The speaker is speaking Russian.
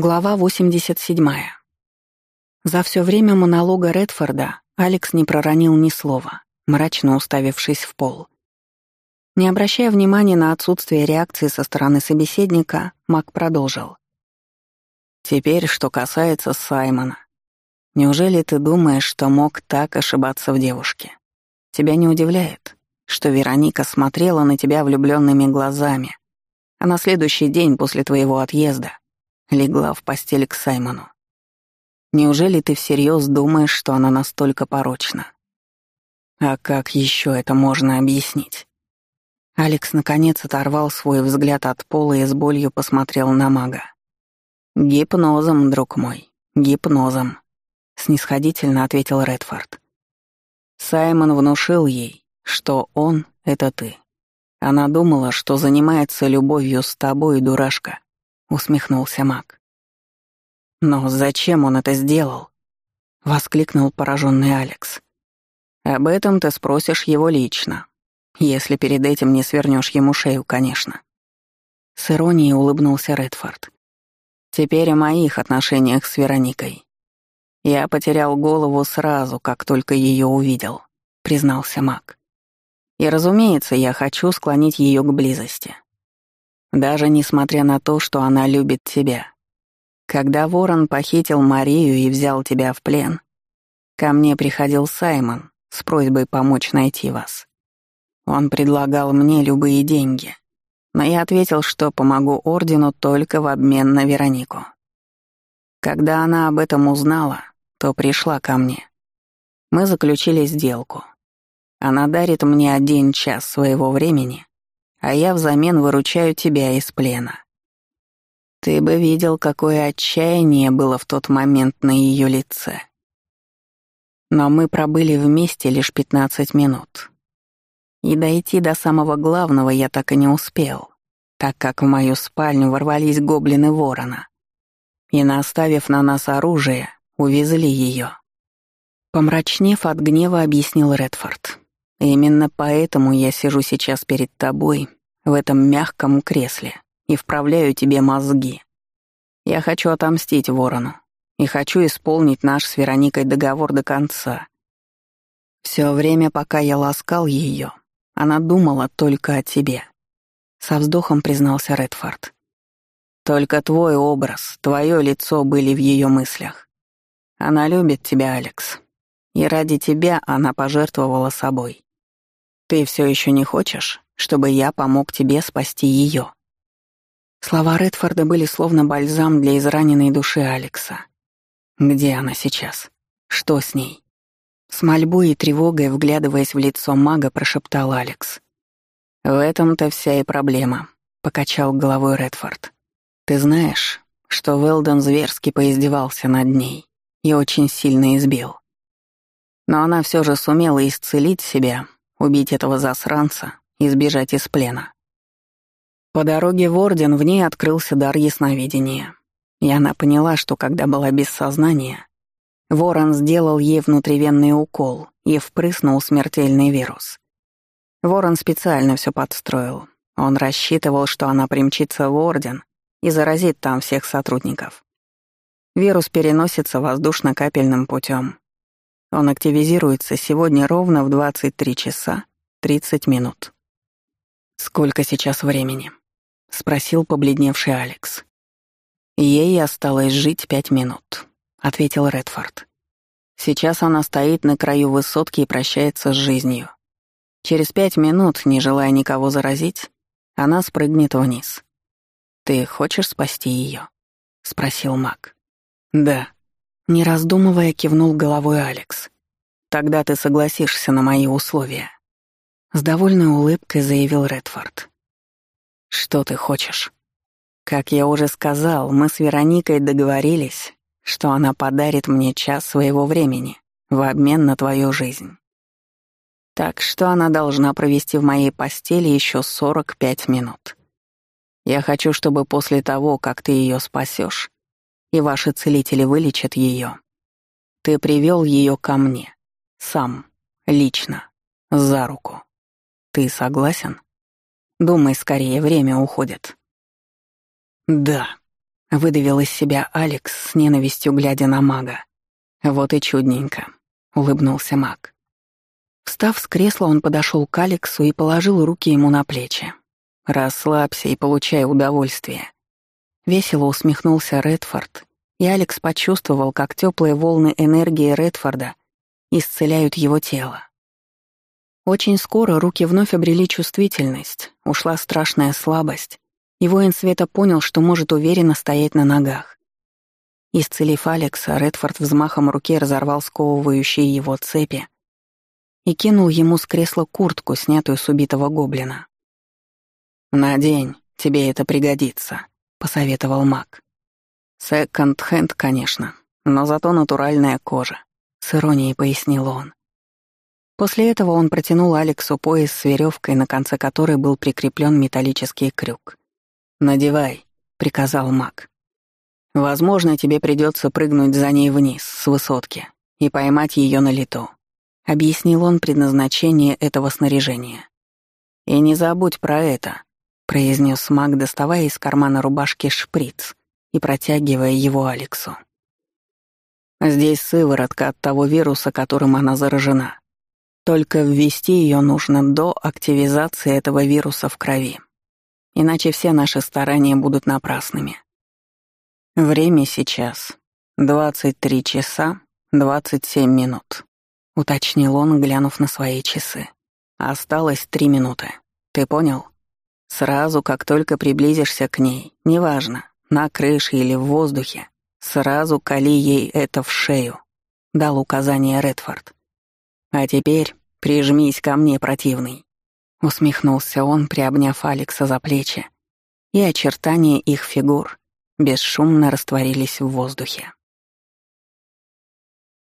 Глава 87. За все время монолога Редфорда Алекс не проронил ни слова, мрачно уставившись в пол. Не обращая внимания на отсутствие реакции со стороны собеседника, Мак продолжил. «Теперь, что касается Саймона. Неужели ты думаешь, что мог так ошибаться в девушке? Тебя не удивляет, что Вероника смотрела на тебя влюбленными глазами, а на следующий день после твоего отъезда легла в постель к Саймону. Неужели ты всерьез думаешь, что она настолько порочна? А как еще это можно объяснить? Алекс наконец оторвал свой взгляд от пола и с болью посмотрел на мага. «Гипнозом, друг мой, гипнозом», — снисходительно ответил Редфорд. Саймон внушил ей, что он — это ты. Она думала, что занимается любовью с тобой, дурашка. — усмехнулся маг. «Но зачем он это сделал?» — воскликнул пораженный Алекс. «Об этом ты спросишь его лично, если перед этим не свернешь ему шею, конечно». С иронией улыбнулся Редфорд. «Теперь о моих отношениях с Вероникой. Я потерял голову сразу, как только ее увидел», — признался маг. «И, разумеется, я хочу склонить ее к близости. Даже несмотря на то, что она любит тебя. Когда Ворон похитил Марию и взял тебя в плен, ко мне приходил Саймон с просьбой помочь найти вас. Он предлагал мне любые деньги, но я ответил, что помогу Ордену только в обмен на Веронику. Когда она об этом узнала, то пришла ко мне. Мы заключили сделку. Она дарит мне один час своего времени, а я взамен выручаю тебя из плена. Ты бы видел, какое отчаяние было в тот момент на ее лице. Но мы пробыли вместе лишь пятнадцать минут. И дойти до самого главного я так и не успел, так как в мою спальню ворвались гоблины ворона. И, наставив на нас оружие, увезли ее. Помрачнев от гнева, объяснил Редфорд. Именно поэтому я сижу сейчас перед тобой, в этом мягком кресле, и вправляю тебе мозги. Я хочу отомстить ворону, и хочу исполнить наш с Вероникой договор до конца. Все время, пока я ласкал ее, она думала только о тебе. Со вздохом признался Редфорд. Только твой образ, твое лицо были в ее мыслях. Она любит тебя, Алекс. И ради тебя она пожертвовала собой. Ты все еще не хочешь, чтобы я помог тебе спасти ее? Слова Редфорда были словно бальзам для израненной души Алекса. Где она сейчас? Что с ней? С мольбой и тревогой, вглядываясь в лицо мага, прошептал Алекс. «В этом-то вся и проблема», — покачал головой Редфорд. «Ты знаешь, что Велден зверски поиздевался над ней и очень сильно избил. Но она все же сумела исцелить себя убить этого засранца и сбежать из плена. По дороге в Орден в ней открылся дар ясновидения, и она поняла, что когда была без сознания, Ворон сделал ей внутривенный укол и впрыснул смертельный вирус. Ворон специально все подстроил. Он рассчитывал, что она примчится в Орден и заразит там всех сотрудников. Вирус переносится воздушно-капельным путем, он активизируется сегодня ровно в 23 часа 30 минут. «Сколько сейчас времени?» — спросил побледневший Алекс. «Ей осталось жить пять минут», — ответил Редфорд. «Сейчас она стоит на краю высотки и прощается с жизнью. Через пять минут, не желая никого заразить, она спрыгнет вниз. Ты хочешь спасти ее? спросил Мак. «Да», не раздумывая, кивнул головой Алекс. «Тогда ты согласишься на мои условия». С довольной улыбкой заявил Редфорд. «Что ты хочешь?» «Как я уже сказал, мы с Вероникой договорились, что она подарит мне час своего времени в обмен на твою жизнь. Так что она должна провести в моей постели еще 45 минут. Я хочу, чтобы после того, как ты ее спасешь, и ваши целители вылечат ее. Ты привел ее ко мне. Сам. Лично. За руку. Ты согласен? Думай скорее, время уходит. Да. — выдавил из себя Алекс с ненавистью, глядя на мага. «Вот и чудненько», — улыбнулся маг. Встав с кресла, он подошел к Алексу и положил руки ему на плечи. «Расслабься и получай удовольствие». Весело усмехнулся Редфорд, и Алекс почувствовал, как теплые волны энергии Редфорда исцеляют его тело. Очень скоро руки вновь обрели чувствительность, ушла страшная слабость, и воин света понял, что может уверенно стоять на ногах. Исцелив Алекса, Редфорд взмахом руки разорвал сковывающие его цепи и кинул ему с кресла куртку, снятую с убитого гоблина. «Надень, тебе это пригодится», — посоветовал маг. «Секонд-хенд, конечно, но зато натуральная кожа», — с иронией пояснил он. После этого он протянул Алексу пояс с веревкой, на конце которой был прикреплен металлический крюк. «Надевай», — приказал маг. «Возможно, тебе придется прыгнуть за ней вниз, с высотки, и поймать ее на лету объяснил он предназначение этого снаряжения. «И не забудь про это», — произнес маг, доставая из кармана рубашки шприц и протягивая его Алексу. «Здесь сыворотка от того вируса, которым она заражена. Только ввести ее нужно до активизации этого вируса в крови. Иначе все наши старания будут напрасными. Время сейчас 23 часа 27 минут уточнил он, глянув на свои часы. Осталось три минуты. Ты понял? Сразу, как только приблизишься к ней, неважно, на крыше или в воздухе, сразу кали ей это в шею, дал указание Редфорд. А теперь прижмись ко мне, противный. Усмехнулся он, приобняв Алекса за плечи, и очертания их фигур бесшумно растворились в воздухе.